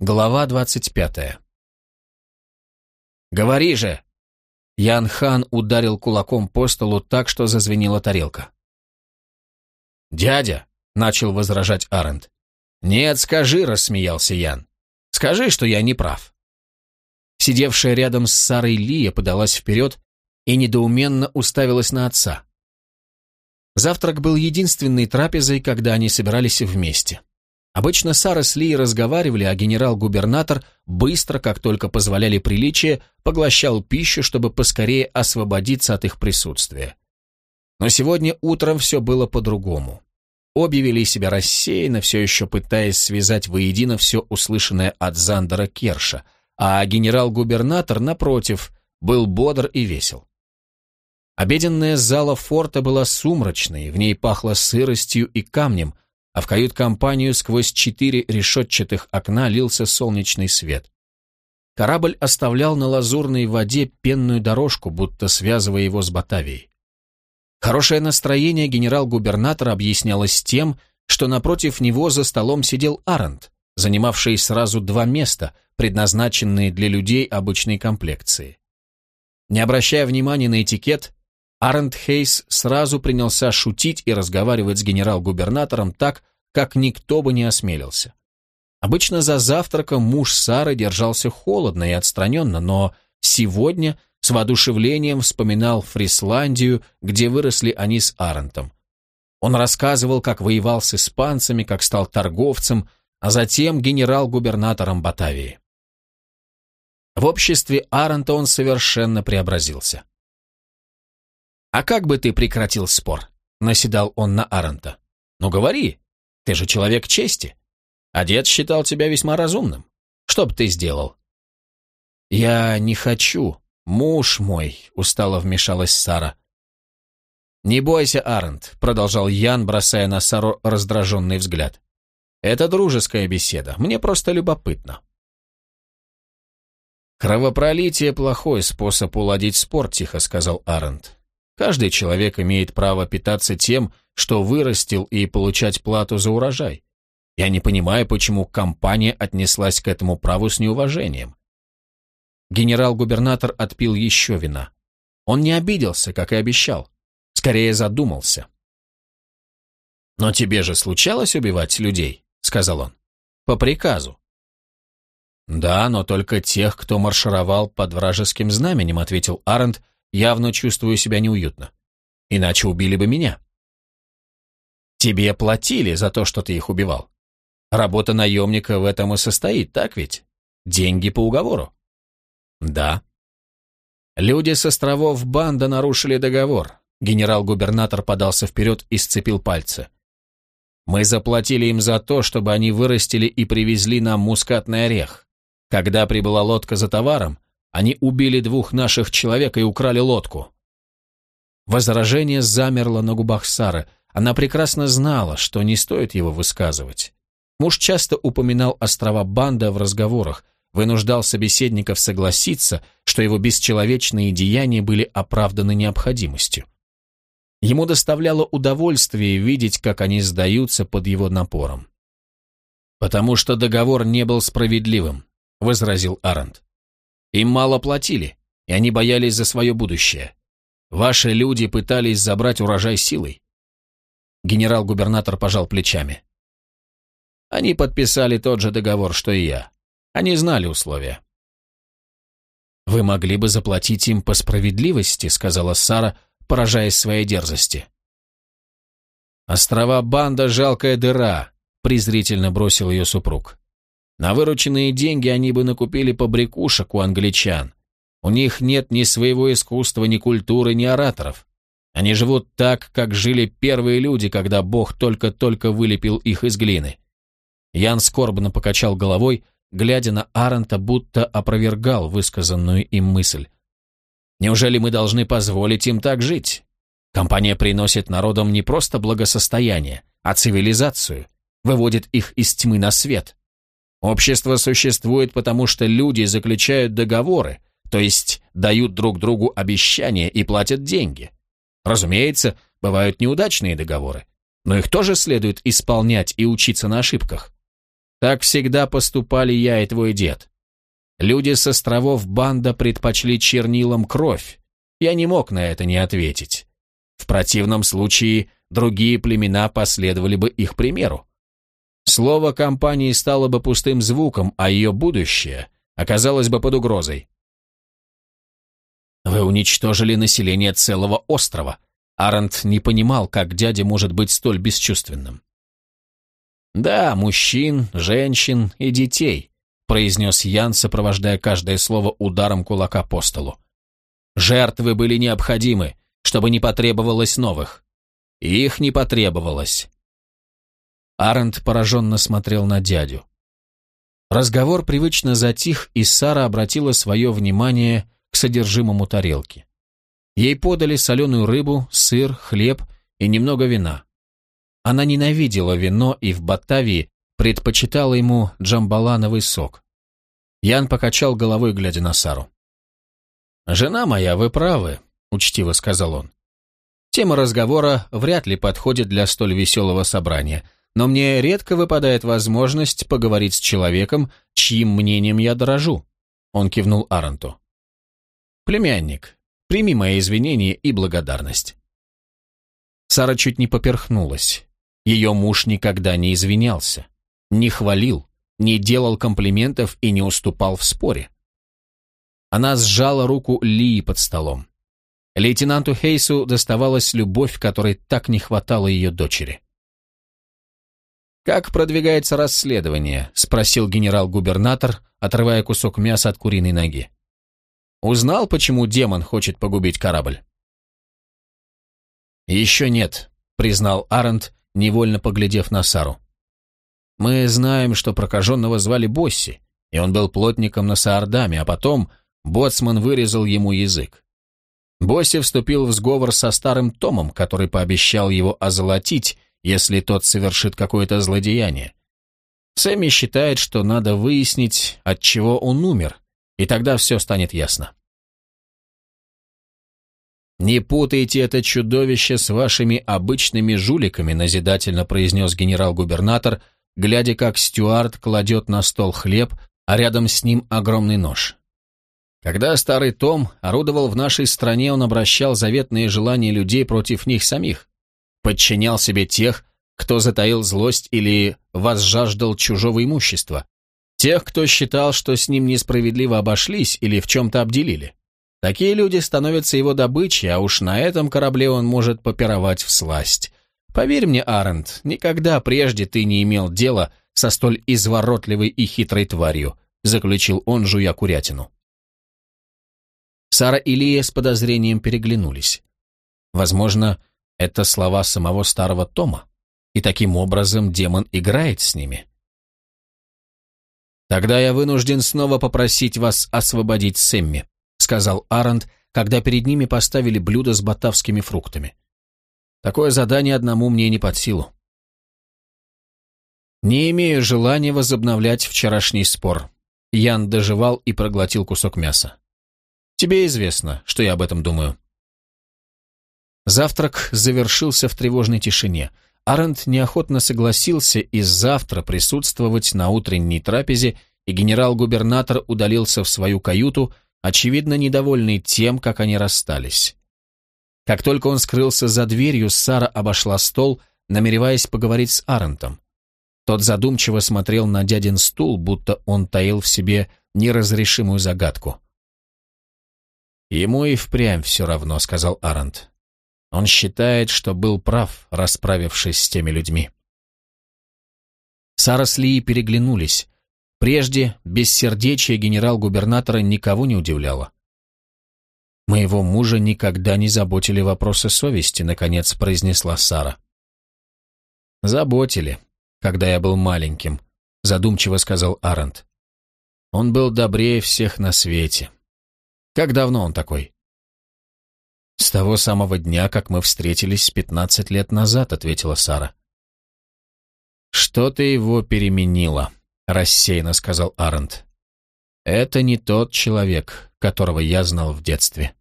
Глава двадцать пятая. «Говори же!» Ян Хан ударил кулаком по столу так, что зазвенела тарелка. «Дядя!» — начал возражать Арент. «Нет, скажи!» — рассмеялся Ян. «Скажи, что я не прав». Сидевшая рядом с Сарой Лия подалась вперед и недоуменно уставилась на отца. Завтрак был единственной трапезой, когда они собирались вместе. Обычно Сара с Ли разговаривали, а генерал-губернатор быстро, как только позволяли приличия, поглощал пищу, чтобы поскорее освободиться от их присутствия. Но сегодня утром все было по-другому. Обе вели себя рассеянно, все еще пытаясь связать воедино все услышанное от Зандера Керша, а генерал-губернатор, напротив, был бодр и весел. Обеденная зала форта была сумрачной, в ней пахло сыростью и камнем – а в кают-компанию сквозь четыре решетчатых окна лился солнечный свет. Корабль оставлял на лазурной воде пенную дорожку, будто связывая его с Батавией. Хорошее настроение генерал-губернатора объяснялось тем, что напротив него за столом сидел Арент, занимавший сразу два места, предназначенные для людей обычной комплекции. Не обращая внимания на этикет, Арент Хейс сразу принялся шутить и разговаривать с генерал-губернатором так, как никто бы не осмелился. Обычно за завтраком муж Сары держался холодно и отстраненно, но сегодня с воодушевлением вспоминал Фрисландию, где выросли они с Арентом. Он рассказывал, как воевал с испанцами, как стал торговцем, а затем генерал-губернатором Батавии. В обществе Арента он совершенно преобразился. «А как бы ты прекратил спор?» — наседал он на Арента. «Ну говори, ты же человек чести. Дед считал тебя весьма разумным. Что бы ты сделал?» «Я не хочу, муж мой», — устало вмешалась Сара. «Не бойся, Арент», — продолжал Ян, бросая на Сару раздраженный взгляд. «Это дружеская беседа, мне просто любопытно». «Кровопролитие — плохой способ уладить спор», — тихо сказал Арент. Каждый человек имеет право питаться тем, что вырастил, и получать плату за урожай. Я не понимаю, почему компания отнеслась к этому праву с неуважением. Генерал-губернатор отпил еще вина. Он не обиделся, как и обещал. Скорее задумался. «Но тебе же случалось убивать людей?» — сказал он. «По приказу». «Да, но только тех, кто маршировал под вражеским знаменем», — ответил Арент, явно чувствую себя неуютно. Иначе убили бы меня. Тебе платили за то, что ты их убивал. Работа наемника в этом и состоит, так ведь? Деньги по уговору. Да. Люди с островов банда нарушили договор. Генерал-губернатор подался вперед и сцепил пальцы. Мы заплатили им за то, чтобы они вырастили и привезли нам мускатный орех. Когда прибыла лодка за товаром, они убили двух наших человек и украли лодку». Возражение замерло на губах Сары. Она прекрасно знала, что не стоит его высказывать. Муж часто упоминал острова Банда в разговорах, вынуждал собеседников согласиться, что его бесчеловечные деяния были оправданы необходимостью. Ему доставляло удовольствие видеть, как они сдаются под его напором. «Потому что договор не был справедливым», — возразил Арент. Им мало платили, и они боялись за свое будущее. Ваши люди пытались забрать урожай силой. Генерал-губернатор пожал плечами. Они подписали тот же договор, что и я. Они знали условия. «Вы могли бы заплатить им по справедливости», — сказала Сара, поражаясь своей дерзости. «Острова Банда — жалкая дыра», — презрительно бросил ее супруг. На вырученные деньги они бы накупили побрякушек у англичан. У них нет ни своего искусства, ни культуры, ни ораторов. Они живут так, как жили первые люди, когда Бог только-только вылепил их из глины. Ян скорбно покачал головой, глядя на Арента, будто опровергал высказанную им мысль. Неужели мы должны позволить им так жить? Компания приносит народам не просто благосостояние, а цивилизацию, выводит их из тьмы на свет. Общество существует потому, что люди заключают договоры, то есть дают друг другу обещания и платят деньги. Разумеется, бывают неудачные договоры, но их тоже следует исполнять и учиться на ошибках. Так всегда поступали я и твой дед. Люди с островов банда предпочли чернилам кровь. Я не мог на это не ответить. В противном случае другие племена последовали бы их примеру. Слово компании стало бы пустым звуком, а ее будущее оказалось бы под угрозой. Вы уничтожили население целого острова. Арент не понимал, как дядя может быть столь бесчувственным. Да, мужчин, женщин и детей, произнес Ян, сопровождая каждое слово ударом кулака по столу. Жертвы были необходимы, чтобы не потребовалось новых. их не потребовалось. Арент пораженно смотрел на дядю. Разговор привычно затих, и Сара обратила свое внимание к содержимому тарелки. Ей подали соленую рыбу, сыр, хлеб и немного вина. Она ненавидела вино и в Батавии предпочитала ему джамбалановый сок. Ян покачал головой, глядя на Сару. «Жена моя, вы правы», — учтиво сказал он. «Тема разговора вряд ли подходит для столь веселого собрания, но мне редко выпадает возможность поговорить с человеком, чьим мнением я дорожу», — он кивнул Аранту. «Племянник, прими мои извинения и благодарность». Сара чуть не поперхнулась. Ее муж никогда не извинялся, не хвалил, не делал комплиментов и не уступал в споре. Она сжала руку Лии под столом. Лейтенанту Хейсу доставалась любовь, которой так не хватало ее дочери. «Как продвигается расследование?» — спросил генерал-губернатор, отрывая кусок мяса от куриной ноги. «Узнал, почему демон хочет погубить корабль?» «Еще нет», — признал Арент, невольно поглядев на Сару. «Мы знаем, что прокаженного звали Босси, и он был плотником на Саардаме, а потом Боцман вырезал ему язык. Босси вступил в сговор со старым Томом, который пообещал его озолотить, если тот совершит какое-то злодеяние. Сэмми считает, что надо выяснить, от чего он умер, и тогда все станет ясно. «Не путайте это чудовище с вашими обычными жуликами», назидательно произнес генерал-губернатор, глядя, как Стюарт кладет на стол хлеб, а рядом с ним огромный нож. Когда старый Том орудовал в нашей стране, он обращал заветные желания людей против них самих, подчинял себе тех, кто затаил злость или возжаждал чужого имущества, тех, кто считал, что с ним несправедливо обошлись или в чем-то обделили. Такие люди становятся его добычей, а уж на этом корабле он может попировать в сласть. Поверь мне, Арент, никогда прежде ты не имел дела со столь изворотливой и хитрой тварью, заключил он, жуя курятину. Сара и Лия с подозрением переглянулись. Возможно, это слова самого старого Тома, и таким образом демон играет с ними. «Тогда я вынужден снова попросить вас освободить Сэмми», сказал Арент, когда перед ними поставили блюдо с батавскими фруктами. «Такое задание одному мне не под силу». «Не имею желания возобновлять вчерашний спор», Ян доживал и проглотил кусок мяса. Тебе известно, что я об этом думаю». Завтрак завершился в тревожной тишине. Арент неохотно согласился и завтра присутствовать на утренней трапезе, и генерал-губернатор удалился в свою каюту, очевидно недовольный тем, как они расстались. Как только он скрылся за дверью, Сара обошла стол, намереваясь поговорить с Арентом. Тот задумчиво смотрел на дядин стул, будто он таил в себе неразрешимую загадку. «Ему и впрямь все равно», — сказал Арент. «Он считает, что был прав, расправившись с теми людьми». Сара с Лией переглянулись. Прежде бессердечие генерал-губернатора никого не удивляло. «Моего мужа никогда не заботили вопросы совести», — наконец произнесла Сара. «Заботили, когда я был маленьким», — задумчиво сказал Арент. «Он был добрее всех на свете. Как давно он такой?» «С того самого дня, как мы встретились пятнадцать лет назад», — ответила Сара. «Что-то его переменило», — рассеянно сказал Арент. «Это не тот человек, которого я знал в детстве».